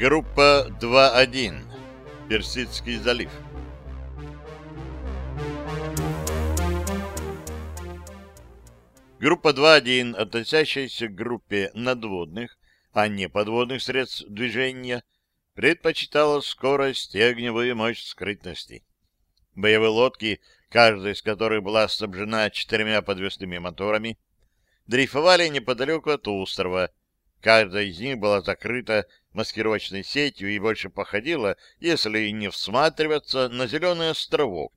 Группа 2.1. Персидский залив. Группа 2.1, относящаяся к группе надводных, а не подводных средств движения, предпочитала скорость и огневую мощь скрытности. Боевые лодки, каждая из которых была снабжена четырьмя подвесными моторами, дрейфовали неподалеку от острова. Каждая из них была закрыта маскировочной сетью и больше походила, если не всматриваться, на зеленый островок,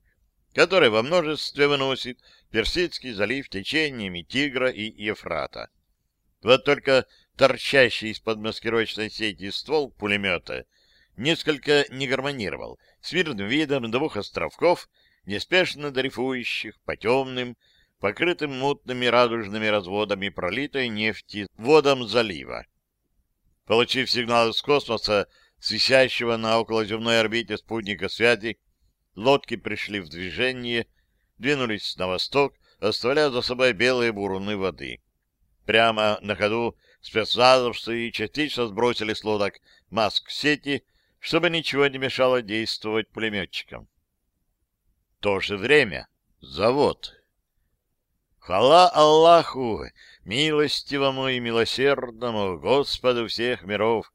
который во множестве выносит Персидский залив течениями Тигра и Ефрата. Вот только торчащий из-под маскировочной сети ствол пулемета несколько не гармонировал с мирным видом двух островков, неспешно дрейфующих по темным, покрытым мутными радужными разводами пролитой нефти водам залива. Получив сигнал из космоса, с на околоземной орбите спутника связи, лодки пришли в движение, двинулись на восток, оставляя за собой белые буруны воды. Прямо на ходу спецназовцы частично сбросили с лодок маск-сети, чтобы ничего не мешало действовать пулеметчикам. В то же время завод. Хвала Аллаху, милостивому и милосердному Господу всех миров.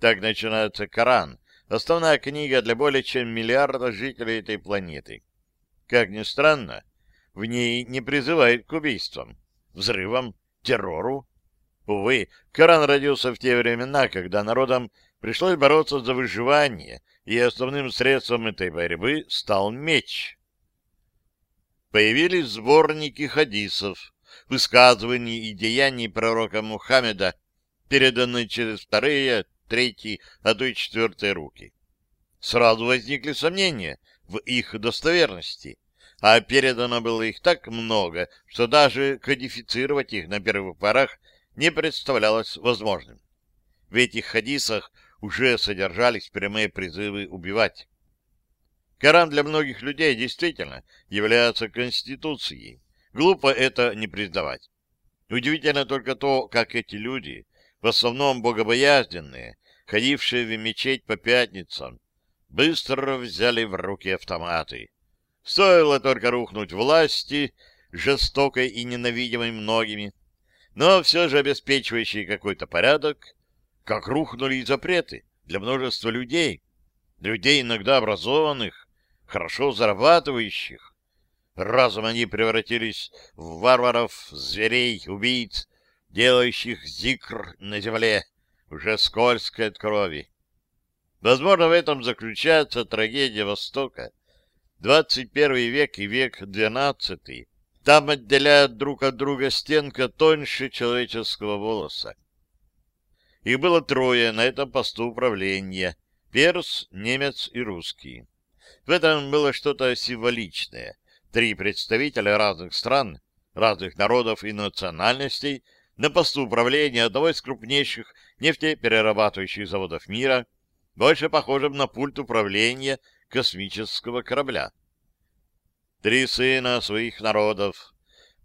Так начинается Коран, основная книга для более чем миллиарда жителей этой планеты. Как ни странно, в ней не призывает к убийствам, взрывам, террору. Увы, Коран родился в те времена, когда народам пришлось бороться за выживание, и основным средством этой борьбы стал меч появились сборники хадисов, высказываний и деяний пророка Мухаммеда, переданные через вторые, третьи, а то и четвертые руки. Сразу возникли сомнения в их достоверности, а передано было их так много, что даже кодифицировать их на первых порах не представлялось возможным. В этих хадисах уже содержались прямые призывы убивать. Коран для многих людей действительно является конституцией. Глупо это не признавать. Удивительно только то, как эти люди, в основном богобоязненные, ходившие в мечеть по пятницам, быстро взяли в руки автоматы. Стоило только рухнуть власти, жестокой и ненавидимой многими, но все же обеспечивающей какой-то порядок, как рухнули и запреты для множества людей, людей иногда образованных, хорошо зарабатывающих. Разом они превратились в варваров, зверей, убийц, делающих зикр на земле, уже скользкой от крови. Возможно, в этом заключается трагедия Востока. 21 век и век XII. Там отделяют друг от друга стенка тоньше человеческого волоса. Их было трое на этом посту управления — перс, немец и русский. В этом было что-то символичное. Три представителя разных стран, разных народов и национальностей на посту управления одного из крупнейших нефтеперерабатывающих заводов мира, больше похожим на пульт управления космического корабля. Три сына своих народов,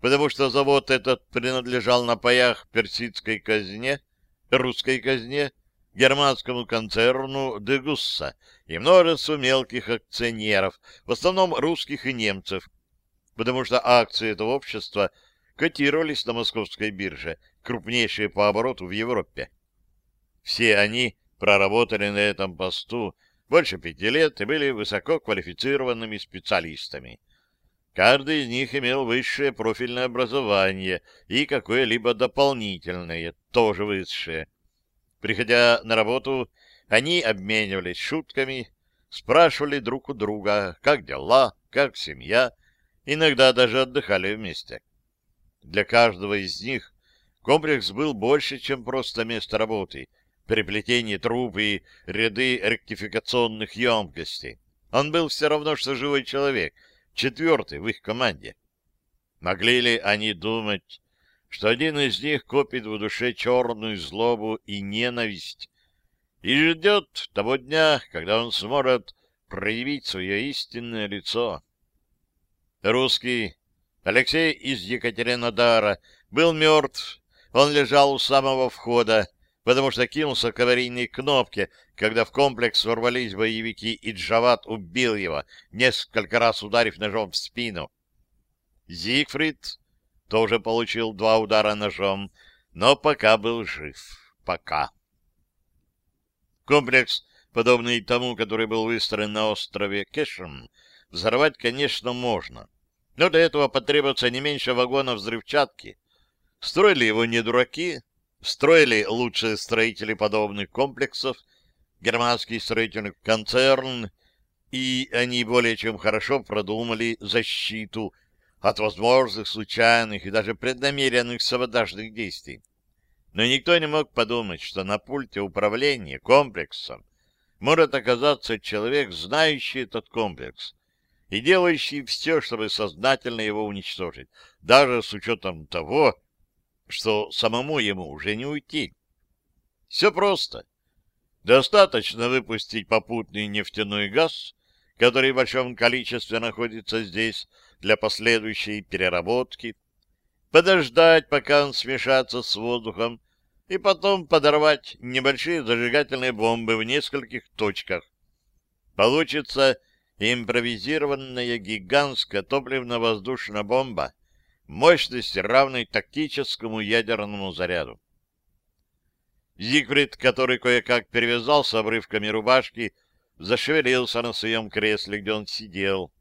потому что завод этот принадлежал на паях персидской казне, русской казне германскому концерну «Дегусса» и множеству мелких акционеров, в основном русских и немцев, потому что акции этого общества котировались на московской бирже, крупнейшие по обороту в Европе. Все они проработали на этом посту больше пяти лет и были высоко квалифицированными специалистами. Каждый из них имел высшее профильное образование и какое-либо дополнительное, тоже высшее. Приходя на работу, они обменивались шутками, спрашивали друг у друга, как дела, как семья, иногда даже отдыхали вместе. Для каждого из них комплекс был больше, чем просто место работы, переплетение труб и ряды ректификационных емкостей. Он был все равно, что живой человек, четвертый в их команде. Могли ли они думать, что один из них копит в душе черную злобу и ненависть и ждет того дня, когда он сможет проявить свое истинное лицо. Русский Алексей из Екатеринодара был мертв. Он лежал у самого входа, потому что кинулся к аварийной кнопке, когда в комплекс ворвались боевики, и Джават убил его, несколько раз ударив ножом в спину. Зигфрид тоже получил два удара ножом, но пока был жив. Пока. Комплекс, подобный тому, который был выстроен на острове Кешем, взорвать, конечно, можно. Но для этого потребуется не меньше вагонов взрывчатки. Строили его не дураки, строили лучшие строители подобных комплексов, германский строительный концерн, и они более чем хорошо продумали защиту от возможных случайных и даже преднамеренных саботажных действий. Но никто не мог подумать, что на пульте управления комплексом может оказаться человек, знающий этот комплекс и делающий все, чтобы сознательно его уничтожить, даже с учетом того, что самому ему уже не уйти. Все просто. Достаточно выпустить попутный нефтяной газ, который в большом количестве находится здесь для последующей переработки, подождать, пока он смешается с воздухом, и потом подорвать небольшие зажигательные бомбы в нескольких точках. Получится импровизированная гигантская топливно-воздушная бомба, мощности равной тактическому ядерному заряду. Зигфрид, который кое-как перевязался обрывками рубашки, зашевелился на своем кресле, где он сидел.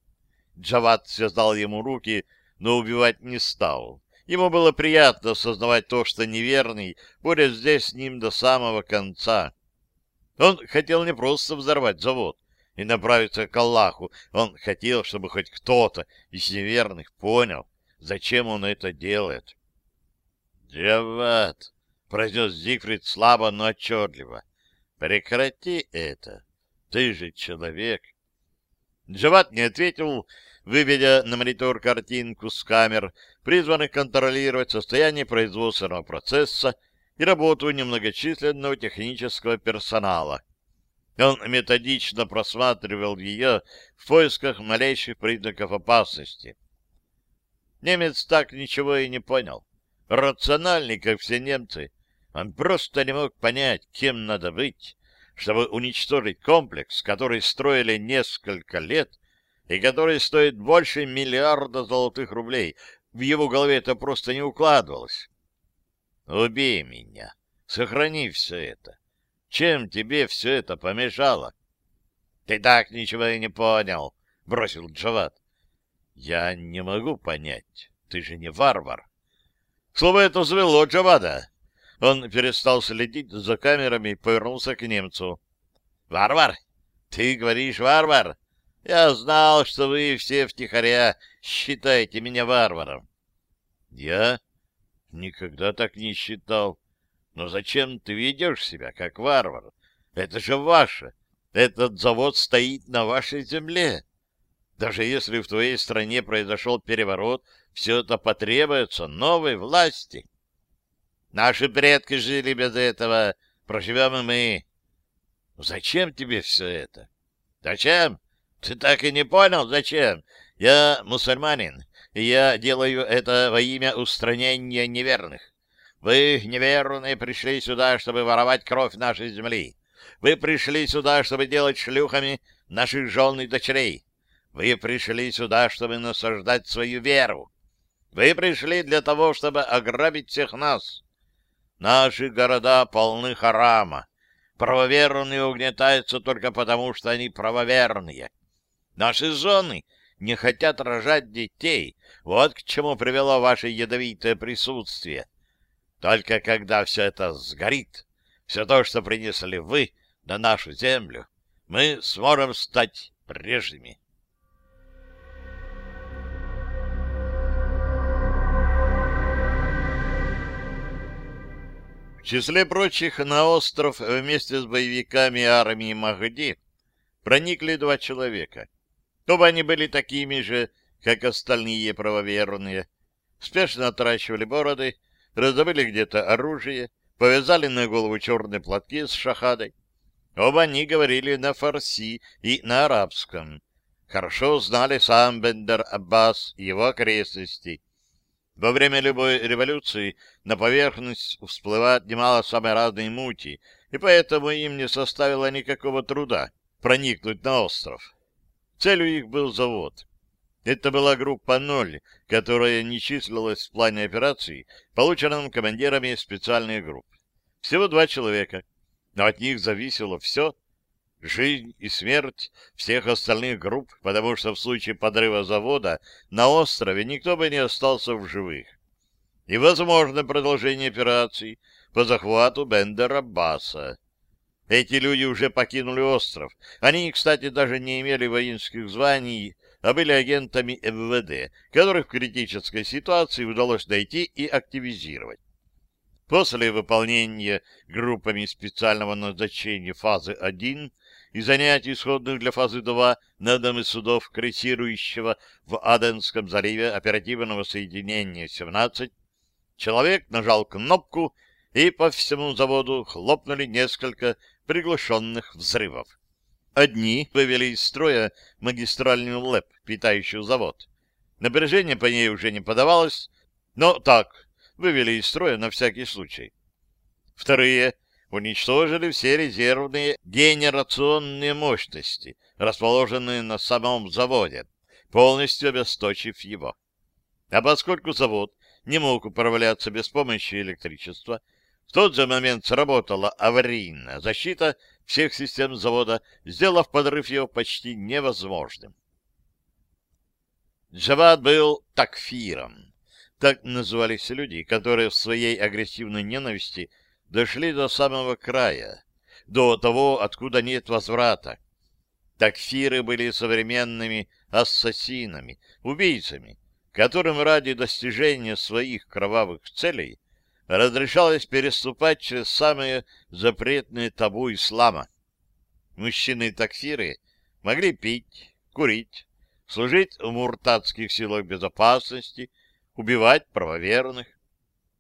Джават связал ему руки, но убивать не стал. Ему было приятно осознавать то, что неверный будет здесь с ним до самого конца. Он хотел не просто взорвать завод и направиться к Аллаху. Он хотел, чтобы хоть кто-то из неверных понял, зачем он это делает. «Джават!» — произнес Зигфрид слабо, но отчетливо. «Прекрати это! Ты же человек!» Джават не ответил, выведя на монитор картинку с камер, призванных контролировать состояние производственного процесса и работу немногочисленного технического персонала. Он методично просматривал ее в поисках малейших признаков опасности. Немец так ничего и не понял. Рациональный, как все немцы, он просто не мог понять, кем надо быть, чтобы уничтожить комплекс, который строили несколько лет и который стоит больше миллиарда золотых рублей. В его голове это просто не укладывалось. Убей меня, сохрани все это. Чем тебе все это помешало? — Ты так ничего и не понял, — бросил Джават. — Я не могу понять. Ты же не варвар. Слово это звело Джавада. Он перестал следить за камерами и повернулся к немцу. — Варвар? Ты говоришь варвар? Я знал, что вы все втихаря считаете меня варваром. Я никогда так не считал. Но зачем ты ведешь себя как варвар? Это же ваше. Этот завод стоит на вашей земле. Даже если в твоей стране произошел переворот, все это потребуется новой власти. Наши предки жили без этого, проживем и мы. Зачем тебе все это? Зачем? Ты так и не понял, зачем? Я мусульманин, и я делаю это во имя устранения неверных. Вы, неверные, пришли сюда, чтобы воровать кровь нашей земли. Вы пришли сюда, чтобы делать шлюхами наших жен и дочерей. Вы пришли сюда, чтобы насаждать свою веру. Вы пришли для того, чтобы ограбить всех нас. Наши города полны харама. Правоверные угнетаются только потому, что они правоверные. Наши жены не хотят рожать детей. Вот к чему привело ваше ядовитое присутствие. Только когда все это сгорит, все то, что принесли вы на нашу землю, мы сможем стать прежними. В числе прочих на остров вместе с боевиками армии Махди проникли два человека — Оба они были такими же, как остальные правоверные. Спешно отращивали бороды, раздобыли где-то оружие, повязали на голову черные платки с шахадой. Оба они говорили на фарси и на арабском. Хорошо знали сам Бендер Аббас и его окрестности. Во время любой революции на поверхность всплывает немало самой разной мути, и поэтому им не составило никакого труда проникнуть на остров. Целью их был завод. Это была группа «Ноль», которая не числилась в плане операций, полученном командирами специальных групп. Всего два человека, но от них зависело все — жизнь и смерть всех остальных групп, потому что в случае подрыва завода на острове никто бы не остался в живых. И возможно продолжение операций по захвату Бендера Баса. Эти люди уже покинули остров. Они, кстати, даже не имели воинских званий, а были агентами МВД, которых в критической ситуации удалось найти и активизировать. После выполнения группами специального назначения фазы 1 и занятий исходных для фазы 2 на одном из судов крейсирующего в Аденском заливе оперативного соединения 17, человек нажал кнопку, и по всему заводу хлопнули несколько приглушенных взрывов. Одни вывели из строя магистральную ЛЭП, питающую завод. Напряжение по ней уже не подавалось, но так, вывели из строя на всякий случай. Вторые уничтожили все резервные генерационные мощности, расположенные на самом заводе, полностью обесточив его. А поскольку завод не мог управляться без помощи электричества, в тот же момент сработала аварийная защита всех систем завода, сделав подрыв его почти невозможным. Джавад был такфиром. Так назывались люди, которые в своей агрессивной ненависти дошли до самого края, до того, откуда нет возврата. Такфиры были современными ассасинами, убийцами, которым ради достижения своих кровавых целей разрешалось переступать через самые запретные табу ислама. Мужчины-такфиры могли пить, курить, служить в муртатских силах безопасности, убивать правоверных.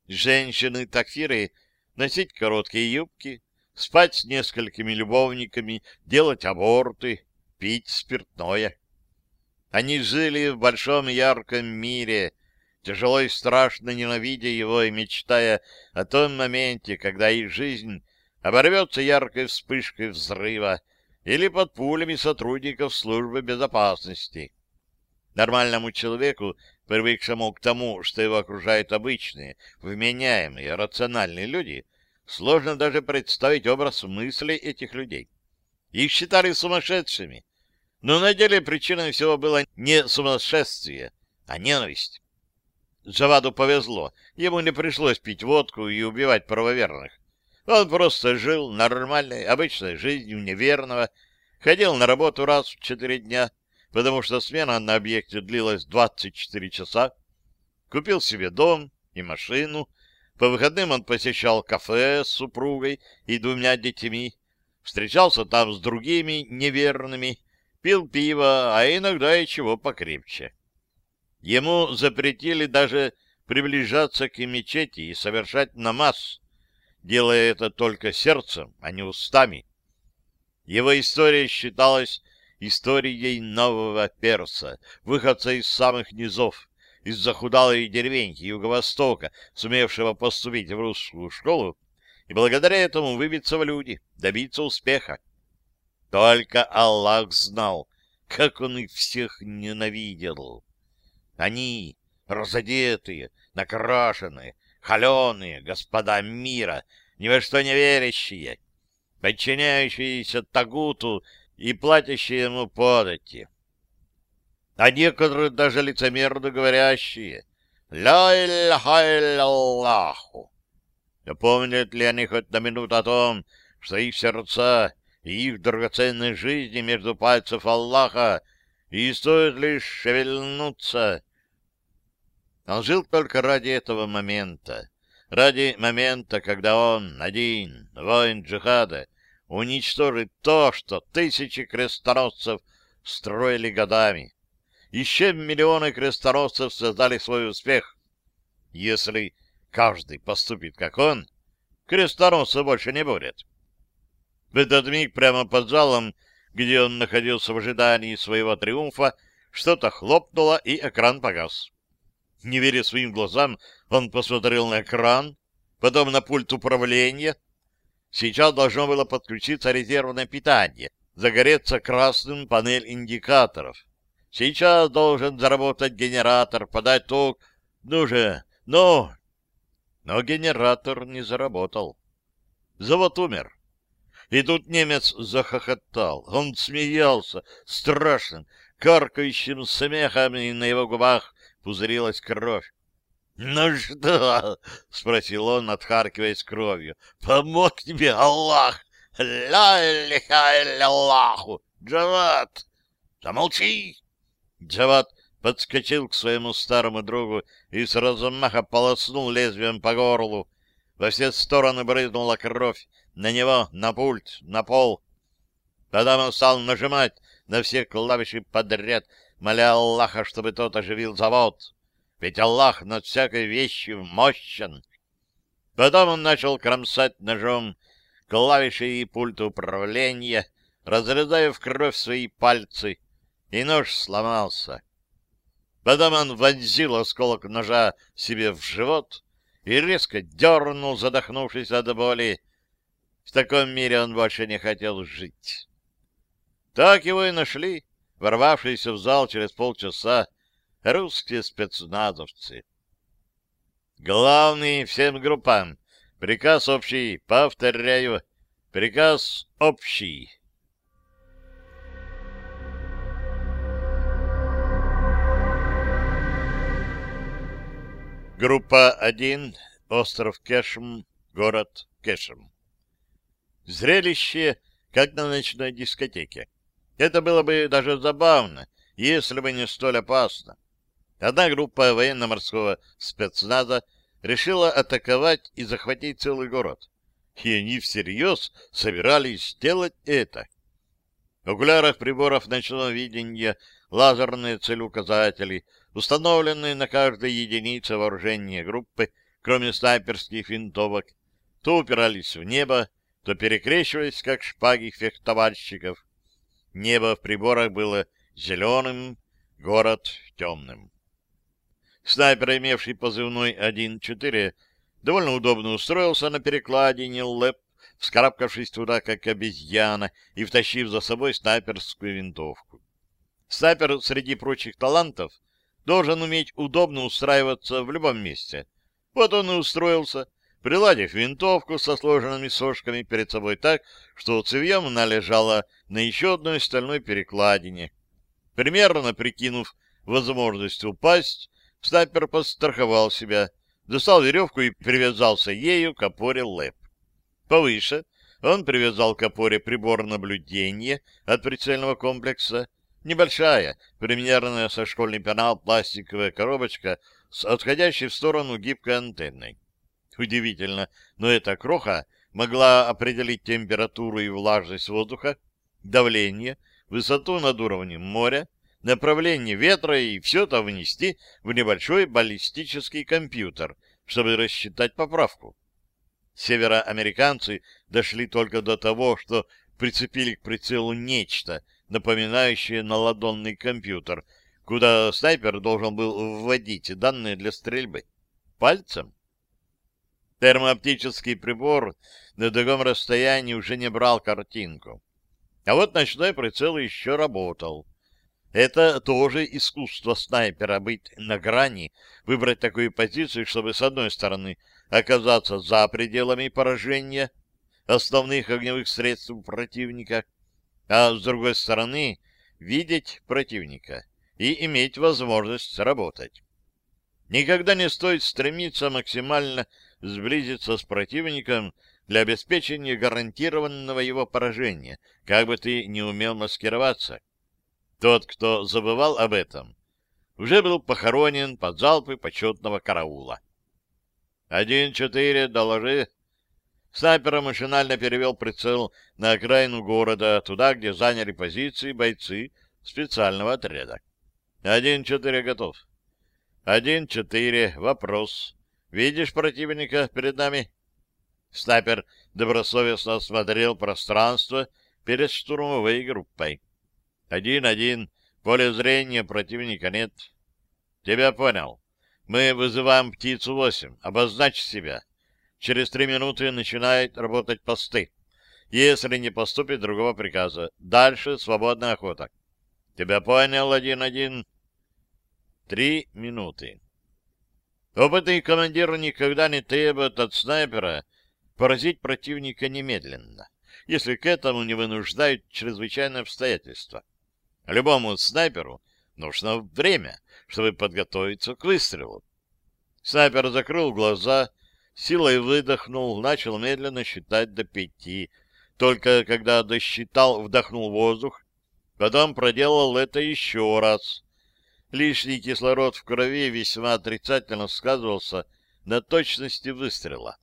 Женщины-такфиры носить короткие юбки, спать с несколькими любовниками, делать аборты, пить спиртное. Они жили в большом ярком мире, тяжело и страшно ненавидя его и мечтая о том моменте, когда их жизнь оборвется яркой вспышкой взрыва или под пулями сотрудников службы безопасности. Нормальному человеку привыкшему к тому, что его окружают обычные, вменяемые, рациональные люди, сложно даже представить образ мыслей этих людей. Их считали сумасшедшими, но на деле причиной всего было не сумасшествие, а ненависть. Джаваду повезло, ему не пришлось пить водку и убивать правоверных. Он просто жил нормальной, обычной жизнью неверного, ходил на работу раз в четыре дня, потому что смена на объекте длилась 24 часа, купил себе дом и машину, по выходным он посещал кафе с супругой и двумя детьми, встречался там с другими неверными, пил пиво, а иногда и чего покрепче. Ему запретили даже приближаться к мечети и совершать намаз, делая это только сердцем, а не устами. Его история считалась историей нового перса, выходца из самых низов, из захудалой деревеньки Юго-Востока, сумевшего поступить в русскую школу, и благодаря этому выбиться в люди, добиться успеха. Только Аллах знал, как он их всех ненавидел. Они, разодетые, накрашенные, холеные, господа мира, ни во что не верящие, подчиняющиеся Тагуту и платящие ему подати. А некоторые даже лицемерно говорящие «Ля илляха Аллаху». Помнят ли они хоть на минуту о том, что их сердца и их драгоценной жизни между пальцев Аллаха, и стоит лишь шевельнуться? Он жил только ради этого момента, ради момента, когда он, один, воин джихада, уничтожить то, что тысячи крестоносцев строили годами. Еще миллионы крестоносцев создали свой успех. Если каждый поступит как он, крестоносцев больше не будет. В этот миг прямо под залом, где он находился в ожидании своего триумфа, что-то хлопнуло, и экран погас. Не веря своим глазам, он посмотрел на экран, потом на пульт управления. Сейчас должно было подключиться резервное питание, загореться красным панель индикаторов. Сейчас должен заработать генератор, подать ток. Ну же, ну! Но генератор не заработал. Завод умер. И тут немец захохотал. Он смеялся страшным, каркающим смехом, и на его губах пузырилась кровь. — Ну что? — спросил он, отхаркиваясь кровью. — Помог тебе Аллах! Ля-ля-ля-Аллаху! Джават! Замолчи! Джават подскочил к своему старому другу и с размаха полоснул лезвием по горлу. Во все стороны брызнула кровь. На него, на пульт, на пол. Потом он стал нажимать на все клавиши подряд, моля Аллаха, чтобы тот оживил завод. Ведь Аллах над всякой вещью мощен. Потом он начал кромсать ножом клавиши и пульт управления, разрезая в кровь свои пальцы, и нож сломался. Потом он вонзил осколок ножа себе в живот и резко дернул, задохнувшись от боли. В таком мире он больше не хотел жить. Так его и нашли, ворвавшиеся в зал через полчаса, русские спецназовцы. Главный всем группам. Приказ общий. Повторяю. Приказ общий. Группа 1. Остров Кешм. Город Кешм. Зрелище, как на ночной дискотеке. Это было бы даже забавно, если бы не столь опасно. Одна группа военно-морского спецназа решила атаковать и захватить целый город. И они всерьез собирались сделать это. В окулярах приборов ночного видения лазерные целеуказатели, установленные на каждой единице вооружения группы, кроме снайперских винтовок, то упирались в небо, то перекрещивались, как шпаги фехтовальщиков. Небо в приборах было зеленым, город темным. Снайпер, имевший позывной 1-4, довольно удобно устроился на перекладине ЛЭП, вскарабкавшись туда, как обезьяна, и втащив за собой снайперскую винтовку. Снайпер среди прочих талантов должен уметь удобно устраиваться в любом месте. Вот он и устроился, приладив винтовку со сложенными сошками перед собой так, что цевьем она лежала на еще одной стальной перекладине. Примерно прикинув возможность упасть, снайпер подстраховал себя, достал веревку и привязался ею к опоре ЛЭП. Повыше он привязал к опоре прибор наблюдения от прицельного комплекса, небольшая, примерно со школьный пенал пластиковая коробочка с отходящей в сторону гибкой антенной. Удивительно, но эта кроха могла определить температуру и влажность воздуха, давление, высоту над уровнем моря, направление ветра и все это внести в небольшой баллистический компьютер, чтобы рассчитать поправку. Североамериканцы дошли только до того, что прицепили к прицелу нечто, напоминающее наладонный компьютер, куда снайпер должен был вводить данные для стрельбы. Пальцем? Термооптический прибор на таком расстоянии уже не брал картинку. А вот ночной прицел еще работал. Это тоже искусство снайпера быть на грани, выбрать такую позицию, чтобы с одной стороны оказаться за пределами поражения основных огневых средств противника, а с другой стороны видеть противника и иметь возможность работать. Никогда не стоит стремиться максимально сблизиться с противником для обеспечения гарантированного его поражения, как бы ты не умел маскироваться. Тот, кто забывал об этом, уже был похоронен под залпы почетного караула. «Один-четыре, доложи». Снайпер машинально перевел прицел на окраину города, туда, где заняли позиции бойцы специального отряда. «Один-четыре готов». «Один-четыре, вопрос. Видишь противника перед нами? Снайпер добросовестно осмотрел пространство перед штурмовой группой. Один-один, поле зрения противника нет. Тебя понял. Мы вызываем птицу 8. Обозначь себя. Через три минуты начинают работать посты. Если не поступит другого приказа. Дальше свободная охота. Тебя понял, один-один? Три минуты. Опытный командир никогда не требует от снайпера поразить противника немедленно, если к этому не вынуждают чрезвычайные обстоятельства. Любому снайперу нужно время, чтобы подготовиться к выстрелу. Снайпер закрыл глаза, силой выдохнул, начал медленно считать до пяти. Только когда досчитал, вдохнул воздух, потом проделал это еще раз. Лишний кислород в крови весьма отрицательно сказывался на точности выстрела.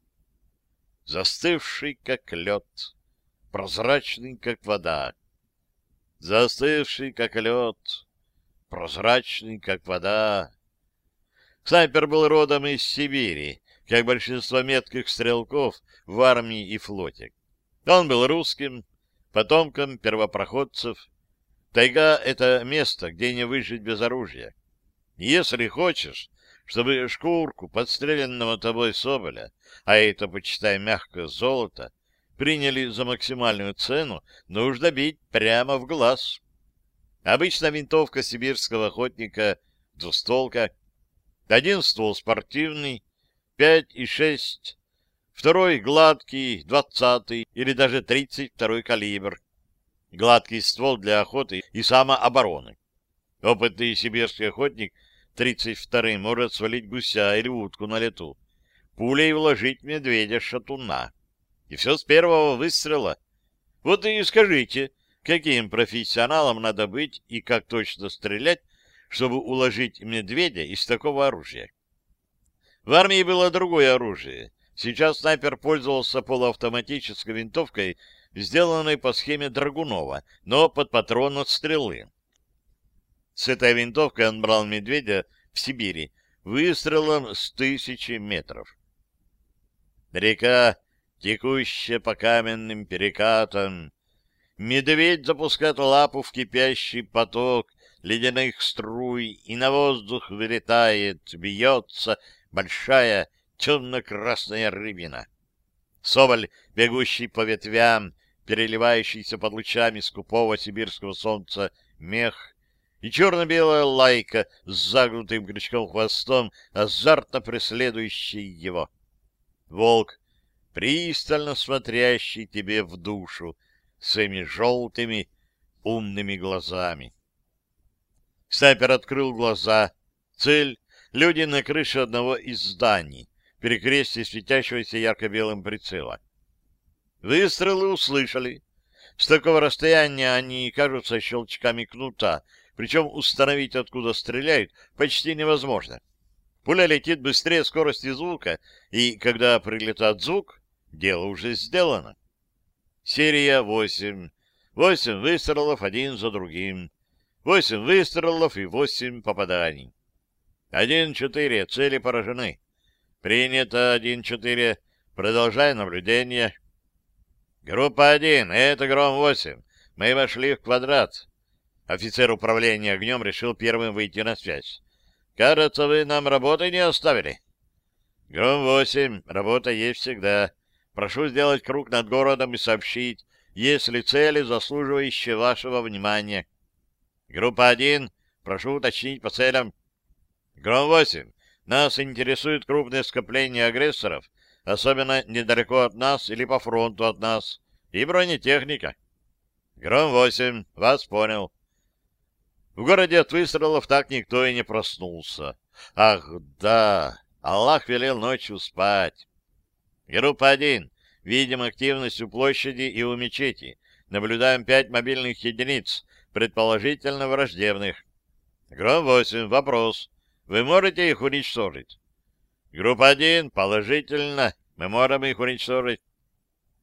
Застывший, как лед, прозрачный, как вода. Застывший, как лед, прозрачный, как вода. Снайпер был родом из Сибири, как большинство метких стрелков в армии и флоте. Он был русским, потомком первопроходцев, Тайга — это место, где не выжить без оружия. Если хочешь, чтобы шкурку подстреленного тобой соболя, а это, почитай, мягкое золото, приняли за максимальную цену, нужно бить прямо в глаз. Обычно винтовка сибирского охотника — двустволка. Один ствол спортивный, пять и шесть, второй гладкий, двадцатый или даже тридцать второй калибр гладкий ствол для охоты и самообороны. Опытный сибирский охотник 32-й может свалить гуся или утку на лету, пулей вложить медведя-шатуна. И все с первого выстрела. Вот и скажите, каким профессионалом надо быть и как точно стрелять, чтобы уложить медведя из такого оружия. В армии было другое оружие. Сейчас снайпер пользовался полуавтоматической винтовкой сделанной по схеме Драгунова, но под патрон от стрелы. С этой винтовкой он брал медведя в Сибири выстрелом с тысячи метров. Река, текущая по каменным перекатам, медведь запускает лапу в кипящий поток ледяных струй, и на воздух вылетает, бьется большая темно-красная рыбина. Соболь, бегущий по ветвям, переливающийся под лучами скупого сибирского солнца мех, и черно-белая лайка с загнутым крючком хвостом, азартно преследующий его. Волк, пристально смотрящий тебе в душу своими желтыми умными глазами. Снайпер открыл глаза. Цель — люди на крыше одного из зданий, перекрестие светящегося ярко-белым прицела. Выстрелы услышали. С такого расстояния они кажутся щелчками кнута, причем установить, откуда стреляют, почти невозможно. Пуля летит быстрее скорости звука, и когда прилетает звук, дело уже сделано. Серия 8. Восемь выстрелов один за другим. Восемь выстрелов и восемь попаданий. Один-четыре. Цели поражены. Принято один-четыре. Продолжай наблюдение. Группа один, это Гром-8. Мы вошли в квадрат. Офицер управления огнем решил первым выйти на связь. Кажется, вы нам работы не оставили. Гром-8, работа есть всегда. Прошу сделать круг над городом и сообщить, есть ли цели, заслуживающие вашего внимания. Группа 1, прошу уточнить по целям. Гром-8, нас интересуют крупные скопления агрессоров особенно недалеко от нас или по фронту от нас, и бронетехника. Гром-8, вас понял. В городе от выстрелов так никто и не проснулся. Ах, да, Аллах велел ночью спать. Группа 1. Видим активность у площади и у мечети. Наблюдаем пять мобильных единиц, предположительно враждебных. Гром-8, вопрос. Вы можете их уничтожить? Группа 1, положительно. Мы можем их уничтожить.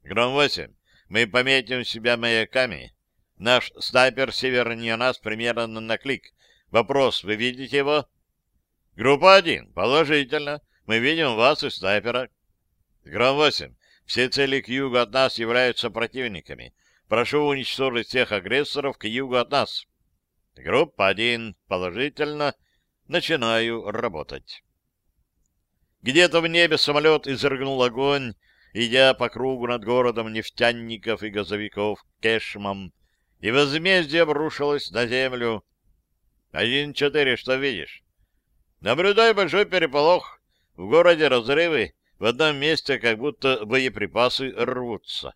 Гром-8, мы пометим себя маяками. Наш снайпер севернее нас примерно на клик. Вопрос, вы видите его? Группа 1, положительно. Мы видим вас и снайпера. Гром-8, все цели к югу от нас являются противниками. Прошу уничтожить всех агрессоров к югу от нас. Группа 1, положительно. Начинаю работать. Где-то в небе самолет изрыгнул огонь, идя по кругу над городом нефтяников и газовиков Кешмом, и возмездие обрушилось на землю. Один четыре, что видишь? Наблюдай большой переполох. В городе разрывы, в одном месте как будто боеприпасы рвутся.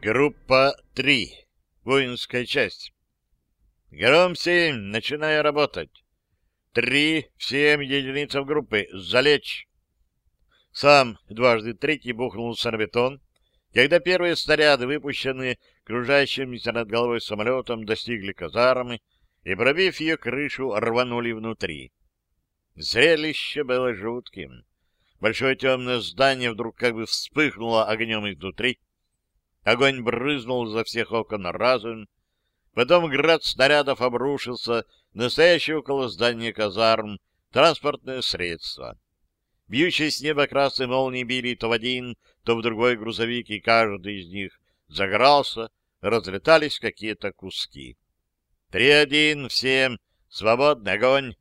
Группа 3. Воинская часть. Гром-7, начиная работать. Три, всем единицам группы, залечь. Сам дважды третий бухнулся на бетон, когда первые снаряды, выпущенные кружащимся над головой самолетом, достигли казармы и, пробив ее крышу, рванули внутри. Зрелище было жутким. Большое темное здание вдруг как бы вспыхнуло огнем изнутри. Огонь брызнул за всех окон разум, Потом град снарядов обрушился на стоящее около здания казарм транспортное средство. Бьющие с неба красные молнии били то в один, то в другой грузовик, и каждый из них загорался, разлетались какие-то куски. Три-один, всем, свободный огонь.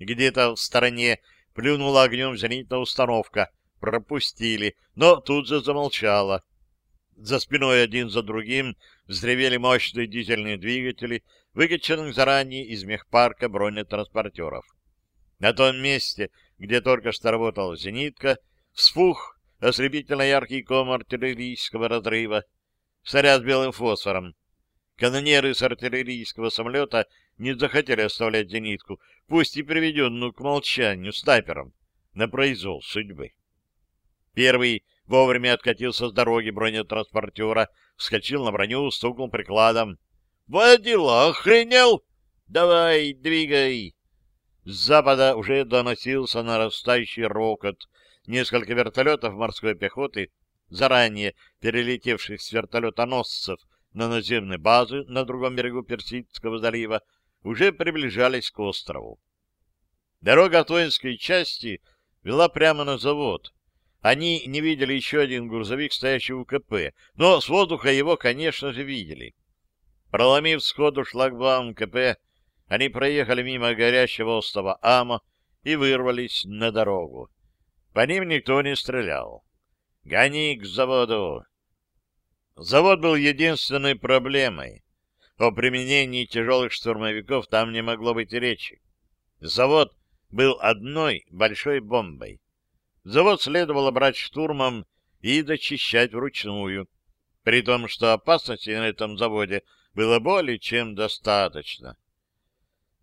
Где-то в стороне плюнула огнем зенитная установка, пропустили, но тут же замолчала. За спиной один за другим взревели мощные дизельные двигатели, выкачанных заранее из мехпарка бронетранспортеров. На том месте, где только что работала зенитка, вспух ослепительно яркий ком артиллерийского разрыва, снаряд с белым фосфором. Канонеры с артиллерийского самолета не захотели оставлять зенитку, пусть и приведенную к молчанию снайпером, на произвол судьбы. Первый вовремя откатился с дороги бронетранспортера, вскочил на броню, стукнул прикладом. — Водила, охренел? Давай, двигай! С запада уже доносился нарастающий рокот. Несколько вертолетов морской пехоты, заранее перелетевших с вертолетоносцев на наземные базы на другом берегу Персидского залива, уже приближались к острову. Дорога от воинской части вела прямо на завод, они не видели еще один грузовик, стоящий у КП, но с воздуха его, конечно же, видели. Проломив сходу шлагбаум КП, они проехали мимо горящего острова Ама и вырвались на дорогу. По ним никто не стрелял. «Гони к заводу!» Завод был единственной проблемой. О применении тяжелых штурмовиков там не могло быть речи. Завод был одной большой бомбой. Завод следовало брать штурмом и дочищать вручную, при том, что опасности на этом заводе было более чем достаточно.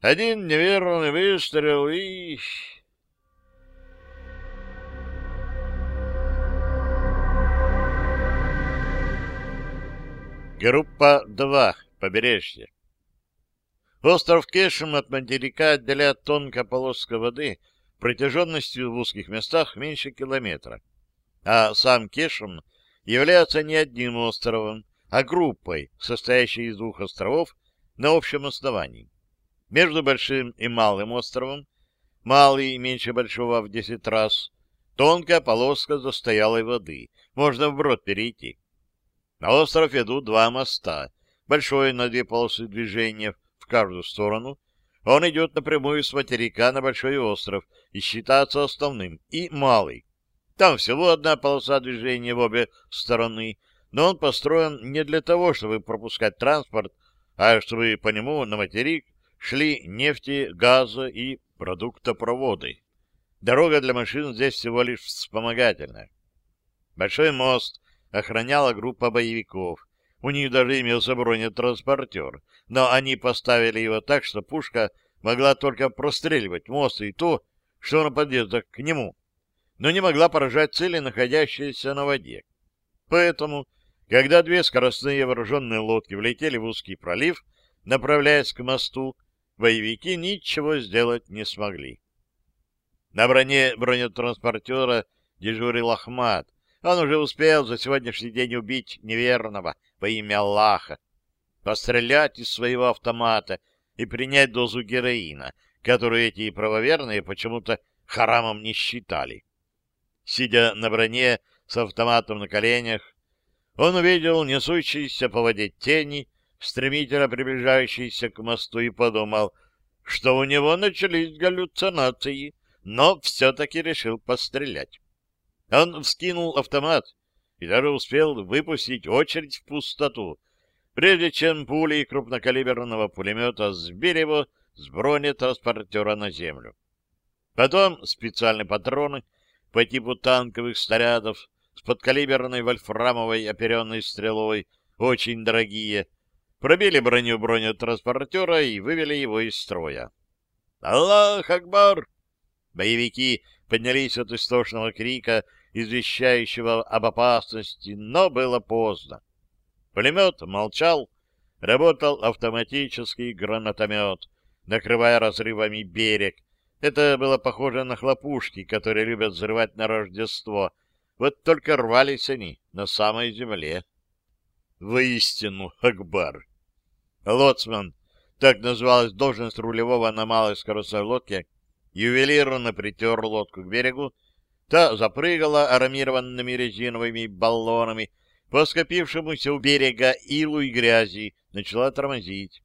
Один неверный выстрел и... Группа 2. Побережье. Остров Кешем от материка отделяет тонкая полоска воды — протяженностью в узких местах меньше километра. А сам Кешем является не одним островом, а группой, состоящей из двух островов на общем основании. Между Большим и Малым островом, малый меньше Большого в 10 раз, тонкая полоска застоялой воды, можно вброд перейти. На остров ведут два моста, большой на две полосы движения в каждую сторону он идет напрямую с материка на Большой остров и считается основным, и малый. Там всего одна полоса движения в обе стороны, но он построен не для того, чтобы пропускать транспорт, а чтобы по нему на материк шли нефти, газа и продуктопроводы. Дорога для машин здесь всего лишь вспомогательная. Большой мост охраняла группа боевиков, у них даже имелся бронетранспортер, но они поставили его так, что пушка могла только простреливать мост и то, что на подъездах к нему, но не могла поражать цели, находящиеся на воде. Поэтому, когда две скоростные вооруженные лодки влетели в узкий пролив, направляясь к мосту, боевики ничего сделать не смогли. На броне бронетранспортера дежурил Ахмат, он уже успел за сегодняшний день убить неверного во имя Аллаха, пострелять из своего автомата и принять дозу героина, которую эти правоверные почему-то харамом не считали. Сидя на броне с автоматом на коленях, он увидел несущиеся по воде тени стремительно приближающийся к мосту, и подумал, что у него начались галлюцинации, но все-таки решил пострелять. Он вскинул автомат и даже успел выпустить очередь в пустоту, прежде чем пули крупнокалиберного пулемета сбили его с бронетранспортера на землю. Потом специальные патроны по типу танковых снарядов с подкалиберной вольфрамовой оперенной стрелой, очень дорогие, пробили броню бронетранспортера и вывели его из строя. «Аллах Акбар!» Боевики поднялись от истошного крика, извещающего об опасности, но было поздно. Пулемет молчал, работал автоматический гранатомет, накрывая разрывами берег. Это было похоже на хлопушки, которые любят взрывать на Рождество. Вот только рвались они на самой земле. Воистину, Акбар! Лоцман, так называлась должность рулевого на малой скоростной лодке, ювелирно притер лодку к берегу, та запрыгала арамированными резиновыми баллонами по скопившемуся у берега илу и грязи, начала тормозить.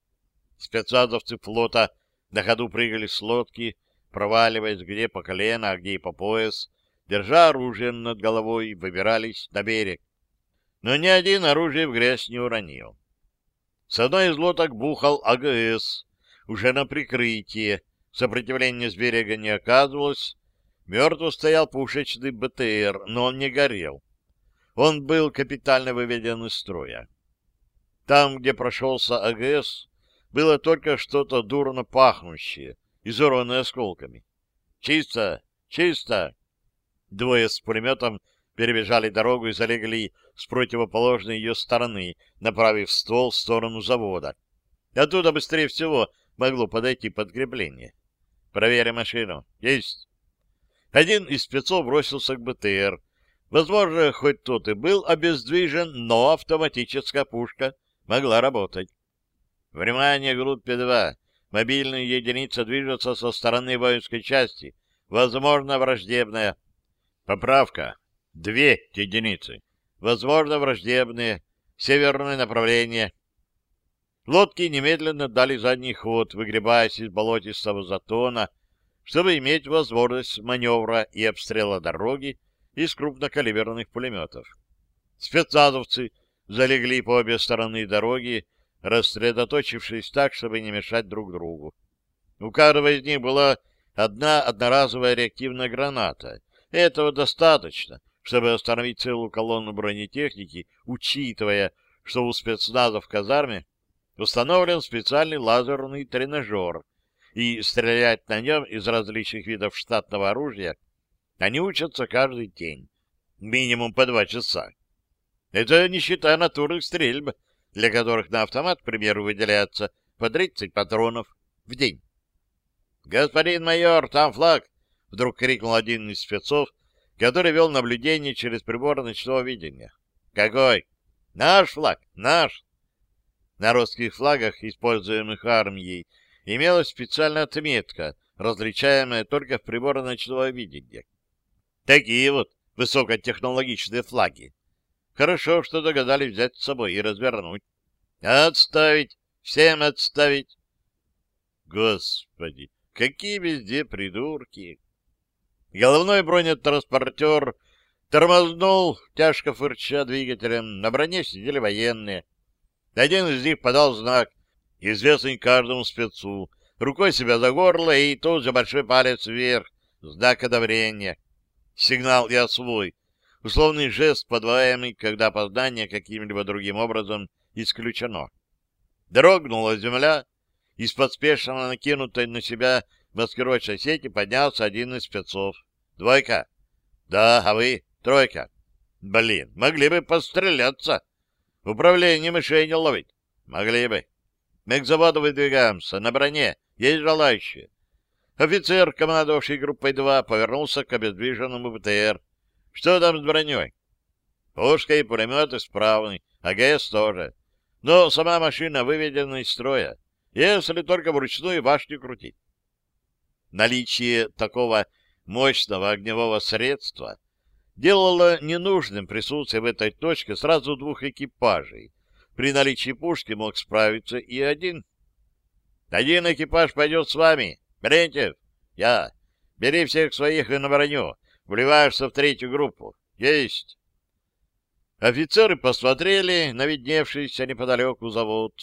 Спецназовцы флота на ходу прыгали с лодки, проваливаясь где по колено, а где и по пояс, держа оружие над головой, выбирались на берег. Но ни один оружие в грязь не уронил. С одной из лодок бухал АГС, уже на прикрытие. Сопротивления с берега не оказывалось. Мертво стоял пушечный БТР, но он не горел. Он был капитально выведен из строя. Там, где прошелся АГС, было только что-то дурно пахнущее, изорванное осколками. «Чисто! Чисто!» Двое с пулеметом перебежали дорогу и залегли с противоположной ее стороны, направив ствол в сторону завода. Оттуда быстрее всего могло подойти подкрепление. «Проверим машину. Есть!» Один из спецов бросился к БТР. Возможно, хоть тот и был обездвижен, но автоматическая пушка могла работать. «Внимание, группе 2! Мобильная единица движется со стороны воинской части. Возможно, враждебная. Поправка. Две единицы. Возможно, враждебные. Северное направление. Лодки немедленно дали задний ход, выгребаясь из болотистого затона, чтобы иметь возможность маневра и обстрела дороги из крупнокалиберных пулеметов. Спецназовцы залегли по обе стороны дороги, рассредоточившись так, чтобы не мешать друг другу. У каждого из них была одна одноразовая реактивная граната. Этого достаточно, чтобы остановить целую колонну бронетехники, учитывая, что у спецназа в казарме установлен специальный лазерный тренажер, и стрелять на нем из различных видов штатного оружия они учатся каждый день, минимум по два часа. Это не считая натурных стрельб, для которых на автомат, к примеру, выделяется по 30 патронов в день. «Господин майор, там флаг!» — вдруг крикнул один из спецов, который вел наблюдение через прибор ночного видения. «Какой?» «Наш флаг! Наш!» На русских флагах, используемых армией, имелась специальная отметка, различаемая только в приборе ночного видения. Такие вот высокотехнологичные флаги. Хорошо, что догадались взять с собой и развернуть. Отставить! Всем отставить! Господи, какие везде придурки! Головной бронетранспортер тормознул, тяжко фырча двигателем. На броне сидели военные. Один из них подал знак, известный каждому спецу, рукой себя за горло и тут же большой палец вверх, знак одобрения. Сигнал я свой, условный жест, подаваемый, когда опоздание каким-либо другим образом исключено. Дрогнула земля, из подспешно накинутой на себя маскировочной сети поднялся один из спецов. Двойка. Да, а вы? Тройка. Блин, могли бы постреляться. Управление мишени ловить. Могли бы. Мы к заводу выдвигаемся, на броне. Есть желающие. Офицер, командовавший группой 2, повернулся к обездвиженному БТР. Что там с броней? Пушка и пулемет исправны, АГС тоже. Но сама машина выведена из строя, если только вручную башню крутить. Наличие такого мощного огневого средства делало ненужным присутствие в этой точке сразу двух экипажей, При наличии пушки мог справиться и один. Один экипаж пойдет с вами. Брентьев, я. Бери всех своих и на броню. Вливаешься в третью группу. Есть. Офицеры посмотрели на видневшийся неподалеку завод.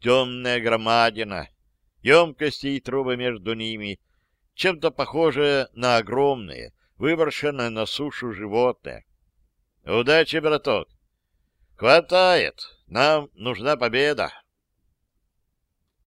Темная громадина, емкости и трубы между ними, чем-то похожее на огромные, выброшенное на сушу животное. Удачи, браток! Хватает! Нам нужна победа!